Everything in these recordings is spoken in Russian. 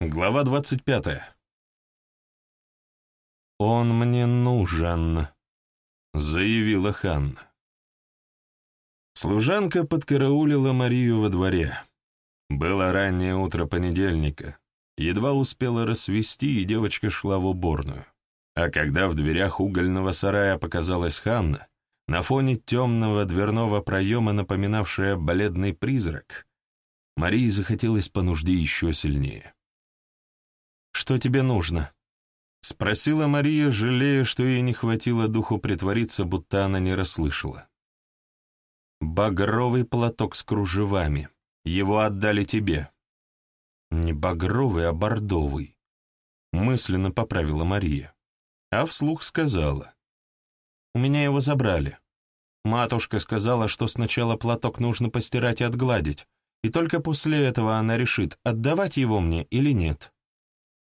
Глава двадцать пятая. «Он мне нужен», — заявила Ханна. Служанка подкараулила Марию во дворе. Было раннее утро понедельника. Едва успела рассвести, и девочка шла в уборную. А когда в дверях угольного сарая показалась Ханна, на фоне темного дверного проема, напоминавшая бледный призрак, Марии захотелось по нужде еще сильнее. «Что тебе нужно?» — спросила Мария, жалея, что ей не хватило духу притвориться, будто она не расслышала. «Багровый платок с кружевами. Его отдали тебе». «Не багровый, а бордовый», — мысленно поправила Мария, а вслух сказала. «У меня его забрали. Матушка сказала, что сначала платок нужно постирать и отгладить, и только после этого она решит, отдавать его мне или нет».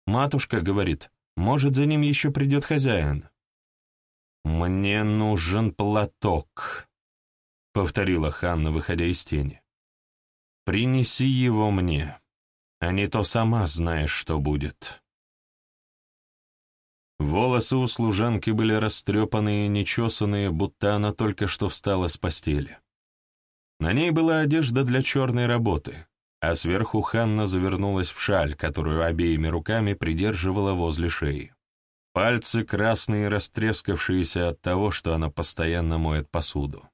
Матушка говорит, может, за ним еще придет хозяин. «Мне нужен платок», — повторила Ханна, выходя из тени. «Принеси его мне, а не то сама знаешь, что будет». Волосы у служанки были растрепанные и нечесанные, будто она только что встала с постели. На ней была одежда для черной работы, а сверху Ханна завернулась в шаль, которую обеими руками придерживала возле шеи. Пальцы красные, растрескавшиеся от того, что она постоянно моет посуду.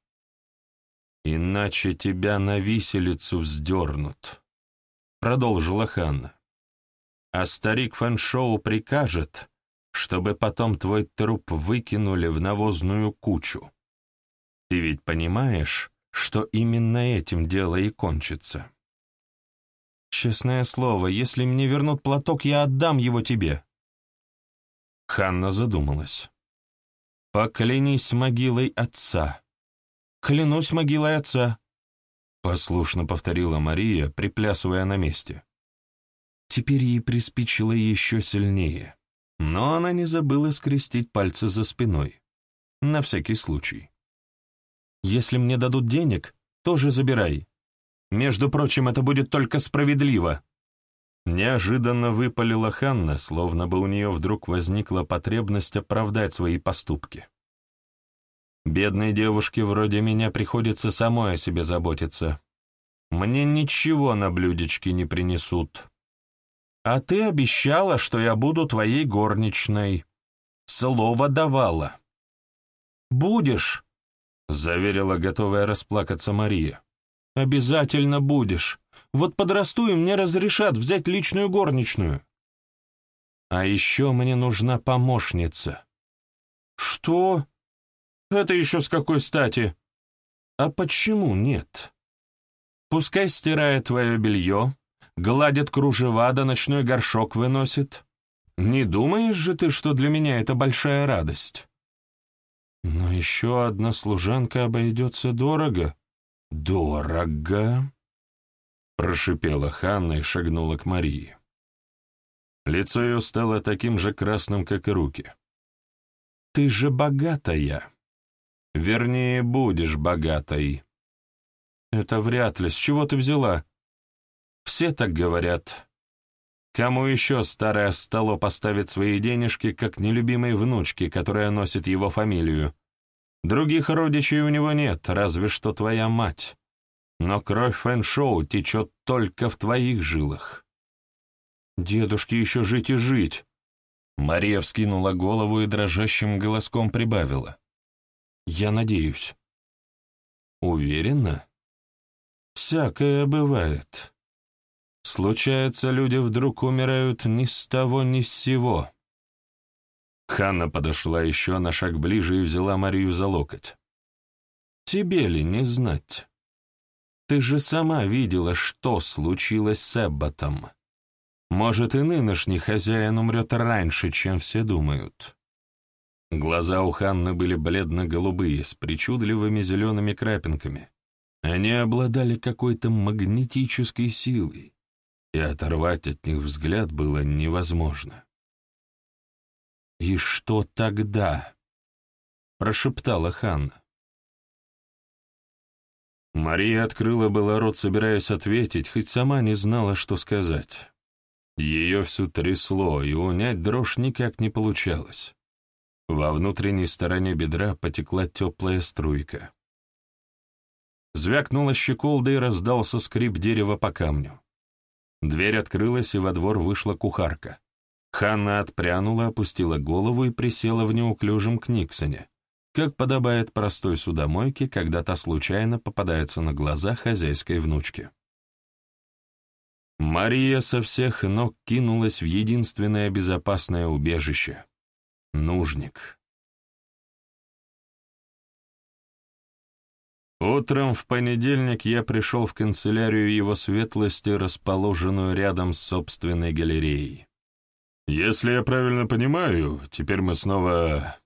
«Иначе тебя на виселицу вздернут», — продолжила Ханна. «А старик Фэншоу прикажет, чтобы потом твой труп выкинули в навозную кучу. Ты ведь понимаешь, что именно этим дело и кончится?» «Честное слово, если мне вернут платок, я отдам его тебе». Ханна задумалась. «Поклянись могилой отца». «Клянусь могилой отца», — послушно повторила Мария, приплясывая на месте. Теперь ей приспичило еще сильнее, но она не забыла скрестить пальцы за спиной. На всякий случай. «Если мне дадут денег, тоже забирай. Между прочим, это будет только справедливо». Неожиданно выпалила Ханна, словно бы у нее вдруг возникла потребность оправдать свои поступки. «Бедной девушке вроде меня приходится самой о себе заботиться. Мне ничего на блюдечке не принесут. А ты обещала, что я буду твоей горничной. Слово давала». «Будешь», — заверила готовая расплакаться Мария. «Обязательно будешь. Вот подрасту, и мне разрешат взять личную горничную». «А еще мне нужна помощница». «Что? Это еще с какой стати?» «А почему нет?» «Пускай стирает твое белье, гладит кружева, да ночной горшок выносит. Не думаешь же ты, что для меня это большая радость?» «Но еще одна служанка обойдется дорого», «Дорого?» — прошипела Ханна и шагнула к Марии. Лицо ее стало таким же красным, как и руки. «Ты же богатая. Вернее, будешь богатой». «Это вряд ли. С чего ты взяла?» «Все так говорят. Кому еще старая стало поставить свои денежки, как нелюбимой внучке, которая носит его фамилию?» Других родичей у него нет, разве что твоя мать. Но кровь Фэншоу течет только в твоих жилах. Дедушке еще жить и жить. Мария вскинула голову и дрожащим голоском прибавила. Я надеюсь. Уверена? Всякое бывает. Случается, люди вдруг умирают ни с того, ни с сего. Ханна подошла еще на шаг ближе и взяла Марию за локоть. «Тебе ли не знать? Ты же сама видела, что случилось с Эбботом. Может, и нынешний хозяин умрет раньше, чем все думают». Глаза у Ханны были бледно-голубые, с причудливыми зелеными крапинками. Они обладали какой-то магнетической силой, и оторвать от них взгляд было невозможно. «И что тогда?» — прошептала Ханна. Мария открыла было рот, собираясь ответить, хоть сама не знала, что сказать. Ее всю трясло, и унять дрожь никак не получалось. Во внутренней стороне бедра потекла теплая струйка. Звякнула щеколда и раздался скрип дерева по камню. Дверь открылась, и во двор вышла кухарка. Ханна отпрянула, опустила голову и присела в неуклюжем книксоне, как подобает простой судомойке, когда та случайно попадается на глаза хозяйской внучке. Мария со всех ног кинулась в единственное безопасное убежище — нужник. Утром в понедельник я пришел в канцелярию его светлости, расположенную рядом с собственной галереей. «Если я правильно понимаю, теперь мы снова...»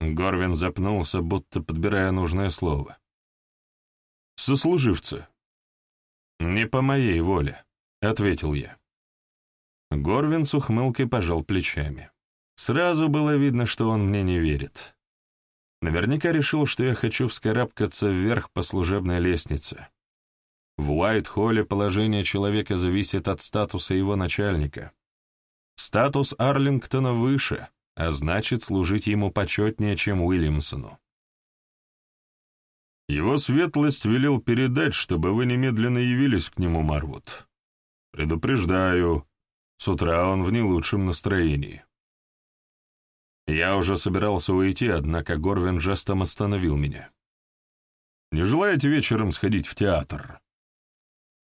Горвин запнулся, будто подбирая нужное слово. «Сослуживцы». «Не по моей воле», — ответил я. Горвин с ухмылкой пожал плечами. Сразу было видно, что он мне не верит. Наверняка решил, что я хочу вскарабкаться вверх по служебной лестнице. В Уайт-Холле положение человека зависит от статуса его начальника. Статус Арлингтона выше, а значит, служить ему почетнее, чем Уильямсону. Его светлость велел передать, чтобы вы немедленно явились к нему, Марвуд. Предупреждаю, с утра он в не лучшем настроении. Я уже собирался уйти, однако Горвин жестом остановил меня. «Не желаете вечером сходить в театр?»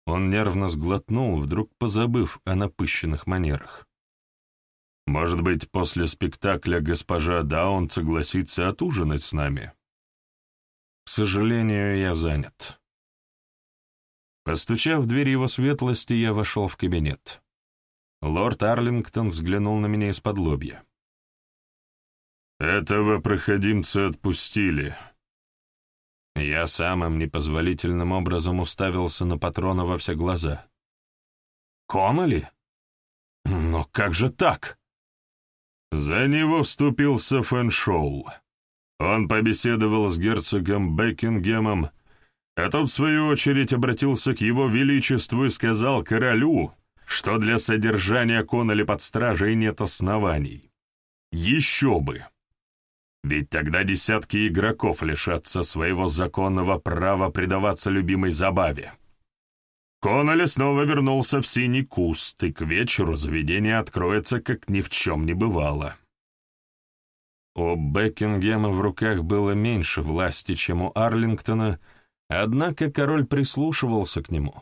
Он нервно сглотнул, вдруг позабыв о напыщенных манерах. «Может быть, после спектакля госпожа Даун согласится отужинать с нами?» «К сожалению, я занят». Постучав в дверь его светлости, я вошел в кабинет. Лорд Арлингтон взглянул на меня из-под лобья. «Этого проходимца отпустили». Я самым непозволительным образом уставился на патрона во все глаза. «Конноли? Но как же так?» За него вступился Фэншоу. Он побеседовал с герцогом Бекингемом, а тот, в свою очередь, обратился к его величеству и сказал королю, что для содержания Конноли под стражей нет оснований. Еще бы! Ведь тогда десятки игроков лишатся своего законного права предаваться любимой забаве. Коннелли снова вернулся в синий куст, и к вечеру заведение откроется, как ни в чем не бывало. У Бекингема в руках было меньше власти, чем у Арлингтона, однако король прислушивался к нему.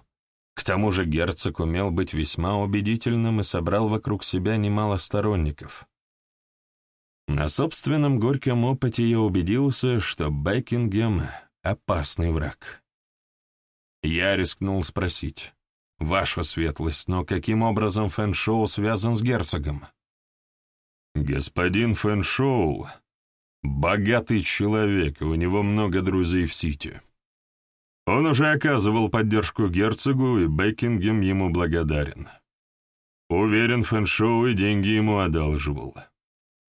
К тому же герцог умел быть весьма убедительным и собрал вокруг себя немало сторонников. На собственном горьком опыте я убедился, что Бекингем — опасный враг. Я рискнул спросить, «Ваша светлость, но каким образом Фэншоу связан с герцогом?» «Господин Фэншоу — богатый человек, у него много друзей в Сити. Он уже оказывал поддержку герцогу, и Бекингем ему благодарен. Уверен, Фэншоу и деньги ему одалживал».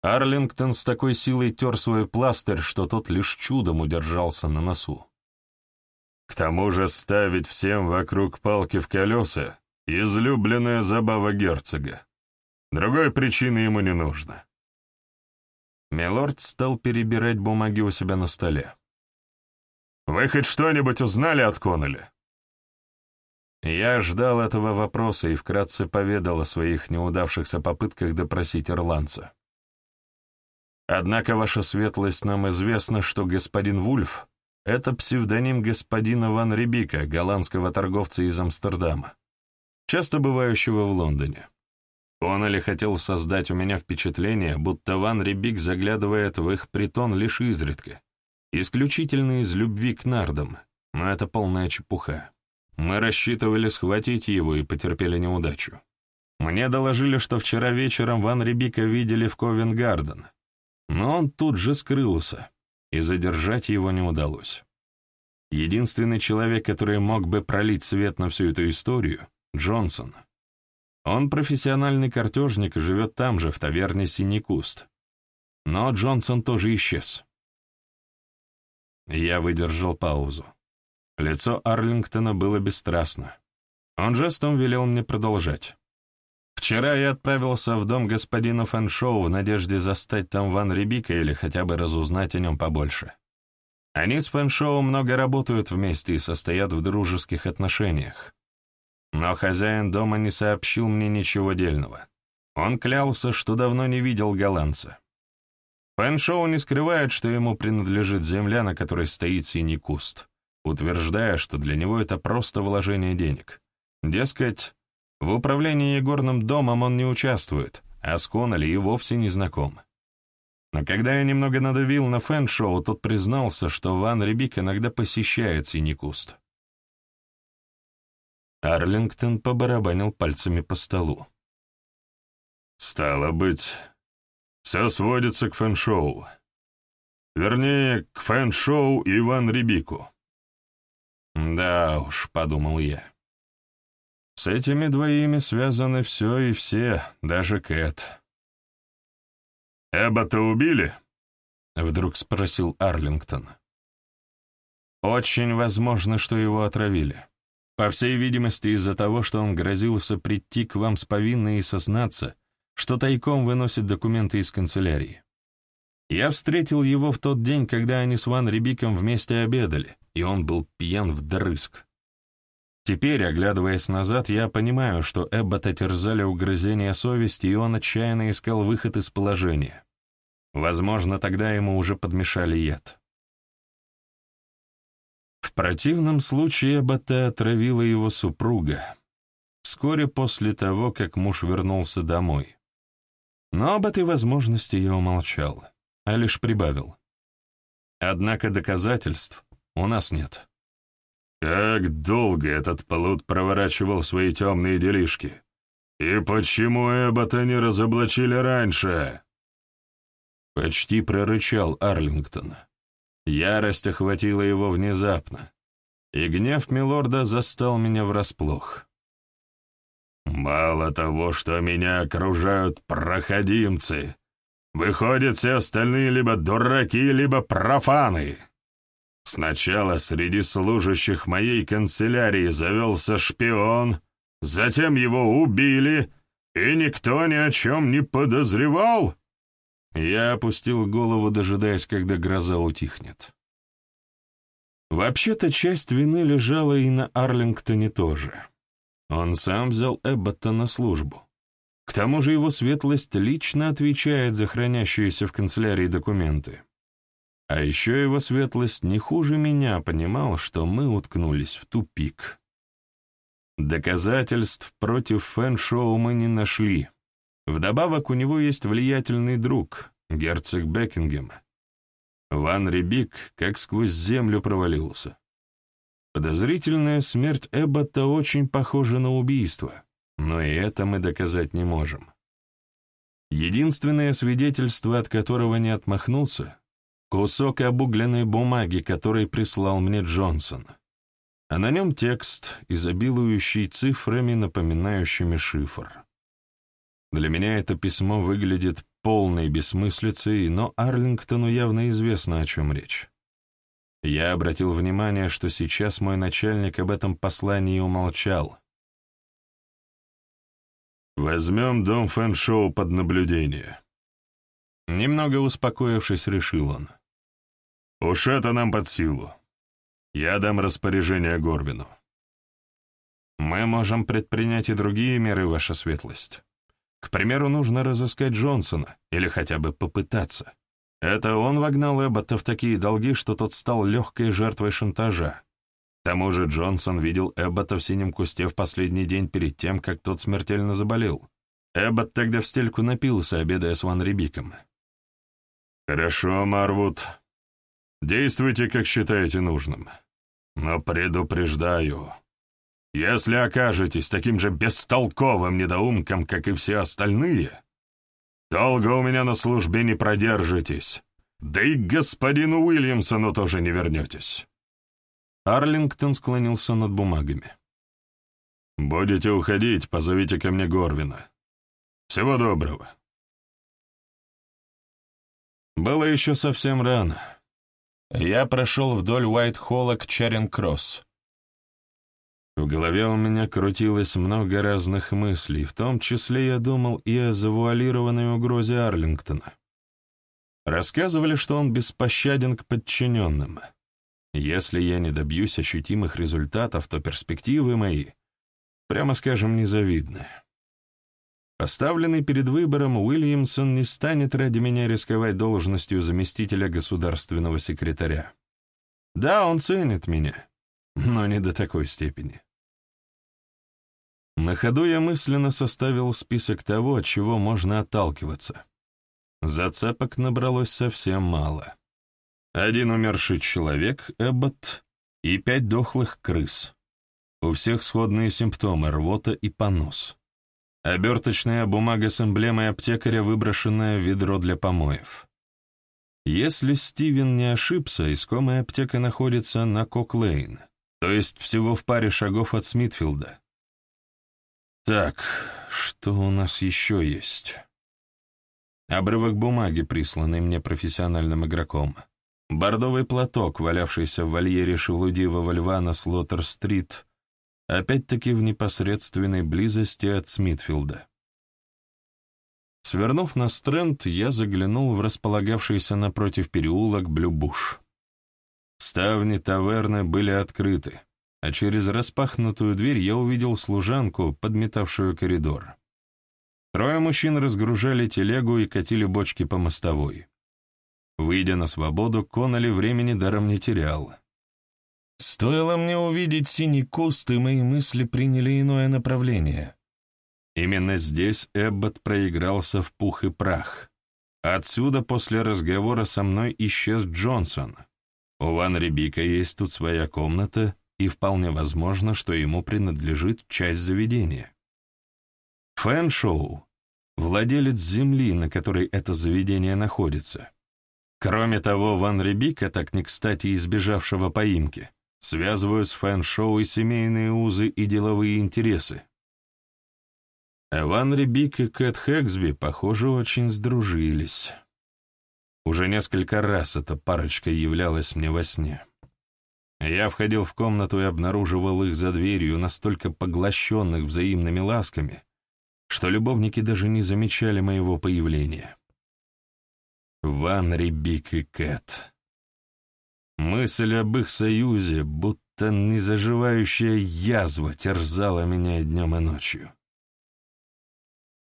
Арлингтон с такой силой тер свой пластырь, что тот лишь чудом удержался на носу. К тому же ставить всем вокруг палки в колеса — излюбленная забава герцога. Другой причины ему не нужно. Милорд стал перебирать бумаги у себя на столе. «Вы хоть что-нибудь узнали от Коннелли?» Я ждал этого вопроса и вкратце поведал о своих неудавшихся попытках допросить ирландца. Однако, ваша светлость, нам известно, что господин Вульф — это псевдоним господина Ван Рибика, голландского торговца из Амстердама, часто бывающего в Лондоне. Он или хотел создать у меня впечатление, будто Ван Рибик заглядывает в их притон лишь изредка, исключительно из любви к нардам, но это полная чепуха. Мы рассчитывали схватить его и потерпели неудачу. Мне доложили, что вчера вечером Ван Рибика видели в Ковенгарден, но он тут же скрылся, и задержать его не удалось. Единственный человек, который мог бы пролить свет на всю эту историю — Джонсон. Он профессиональный картежник и живет там же, в таверне «Синий куст». Но Джонсон тоже исчез. Я выдержал паузу. Лицо Арлингтона было бесстрастно. Он жестом велел мне продолжать. Вчера я отправился в дом господина Фэншоу в надежде застать там Ван Рибика или хотя бы разузнать о нем побольше. Они с Фэншоу много работают вместе и состоят в дружеских отношениях. Но хозяин дома не сообщил мне ничего дельного. Он клялся, что давно не видел голландца. Фэншоу не скрывает, что ему принадлежит земля, на которой стоит синий куст, утверждая, что для него это просто вложение денег. Дескать, в управлении игорным домом он не участвует, а с Коннелли и вовсе не знаком. Но когда я немного надавил на фэн-шоу, тот признался, что Ван Рибик иногда посещает синий куст. Арлингтон побарабанил пальцами по столу. «Стало быть, все сводится к Фэншоу. Вернее, к Фэншоу и Ван Рибику». «Да уж», — подумал я. С этими двоими связаны все и все, даже Кэт. «Эббота убили?» — вдруг спросил Арлингтон. «Очень возможно, что его отравили. По всей видимости, из-за того, что он грозился прийти к вам с повинной и сознаться, что тайком выносит документы из канцелярии. Я встретил его в тот день, когда они с Ван Рибиком вместе обедали, и он был пьян вдрызг. Теперь, оглядываясь назад, я понимаю, что Эббота терзали угрызения совести, и он отчаянно искал выход из положения. Возможно, тогда ему уже подмешали яд. В противном случае Эббота отравила его супруга, вскоре после того, как муж вернулся домой. Но об этой возможности я умолчал, а лишь прибавил. Однако доказательств у нас нет. Как долго этот плут проворачивал свои темные делишки? И почему Эббота не разоблачили раньше?» Почти прорычал Арлингтон. Ярость охватила его внезапно, и гнев Милорда застал меня врасплох. «Мало того, что меня окружают проходимцы, выходят все остальные либо дураки, либо профаны!» Сначала среди служащих моей канцелярии завелся шпион, затем его убили, и никто ни о чем не подозревал. Я опустил голову, дожидаясь, когда гроза утихнет. Вообще-то часть вины лежала и на Арлингтоне тоже. Он сам взял Эббота на службу. К тому же его светлость лично отвечает за хранящиеся в канцелярии документы. А еще его светлость не хуже меня понимал, что мы уткнулись в тупик. Доказательств против Фэн-Шоу мы не нашли. Вдобавок у него есть влиятельный друг, герцог Бекингем. Ван Рибик как сквозь землю провалился. Подозрительная смерть Эббота очень похожа на убийство, но и это мы доказать не можем. Единственное свидетельство, от которого не отмахнуться, Кусок обугленной бумаги, который прислал мне Джонсон. А на нем текст, изобилующий цифрами, напоминающими шифр. Для меня это письмо выглядит полной бессмыслицей, но Арлингтону явно известно, о чем речь. Я обратил внимание, что сейчас мой начальник об этом послании умолчал. «Возьмем дом Фэншоу под наблюдение», Немного успокоившись, решил он. Уж это нам под силу. Я дам распоряжение Горбину. Мы можем предпринять и другие меры, ваша светлость. К примеру, нужно разыскать Джонсона, или хотя бы попытаться. Это он вогнал Эббота в такие долги, что тот стал легкой жертвой шантажа. К тому же Джонсон видел Эббота в синем кусте в последний день перед тем, как тот смертельно заболел. Эббот тогда в стельку напился, обедая с Ван Рибиком. «Хорошо, Марвуд», Действуйте, как считаете нужным. Но предупреждаю, если окажетесь таким же бестолковым недоумком, как и все остальные, долго у меня на службе не продержитесь, да и к господину Уильямсону тоже не вернетесь». Арлингтон склонился над бумагами. «Будете уходить, позовите ко мне Горвина. Всего доброго». Было еще совсем рано. Я прошел вдоль Уайт-Холла к Чаринг-Кросс. В голове у меня крутилось много разных мыслей, в том числе я думал и о завуалированной угрозе Арлингтона. Рассказывали, что он беспощаден к подчиненным. Если я не добьюсь ощутимых результатов, то перспективы мои, прямо скажем, незавидны. Поставленный перед выбором, Уильямсон не станет ради меня рисковать должностью заместителя государственного секретаря. Да, он ценит меня, но не до такой степени. На ходу я мысленно составил список того, от чего можно отталкиваться. Зацепок набралось совсем мало. Один умерший человек, Эббот, и пять дохлых крыс. У всех сходные симптомы — рвота и понос. Оберточная бумага с эмблемой аптекаря, выброшенная в ведро для помоев. Если Стивен не ошибся, искомая аптека находится на Коклейн, то есть всего в паре шагов от Смитфилда. Так, что у нас еще есть? Обрывок бумаги, присланный мне профессиональным игроком. Бордовый платок, валявшийся в вольере шелудивого льва на Слоттер-стрит, опять-таки в непосредственной близости от Смитфилда. Свернув на стренд, я заглянул в располагавшийся напротив переулок Блюбуш. Ставни таверны были открыты, а через распахнутую дверь я увидел служанку, подметавшую коридор. Трое мужчин разгружали телегу и катили бочки по мостовой. Выйдя на свободу, Конноли времени даром не терял. Стоило мне увидеть синий куст, и мои мысли приняли иное направление. Именно здесь Эббот проигрался в пух и прах. Отсюда после разговора со мной исчез Джонсон. У Ван Рибика есть тут своя комната, и вполне возможно, что ему принадлежит часть заведения. Фэн-шоу — владелец земли, на которой это заведение находится. Кроме того, Ван Рибика, так не кстати избежавшего поимки, связывают с фэн-шоу и семейные узы и деловые интересы. Ван Рибик и Кэт Хэксби, похоже, очень сдружились. Уже несколько раз эта парочка являлась мне во сне. Я входил в комнату и обнаруживал их за дверью, настолько поглощенных взаимными ласками, что любовники даже не замечали моего появления. Ван Рибик и Кэт. Мысль об их союзе, будто незаживающая язва, терзала меня днем и ночью.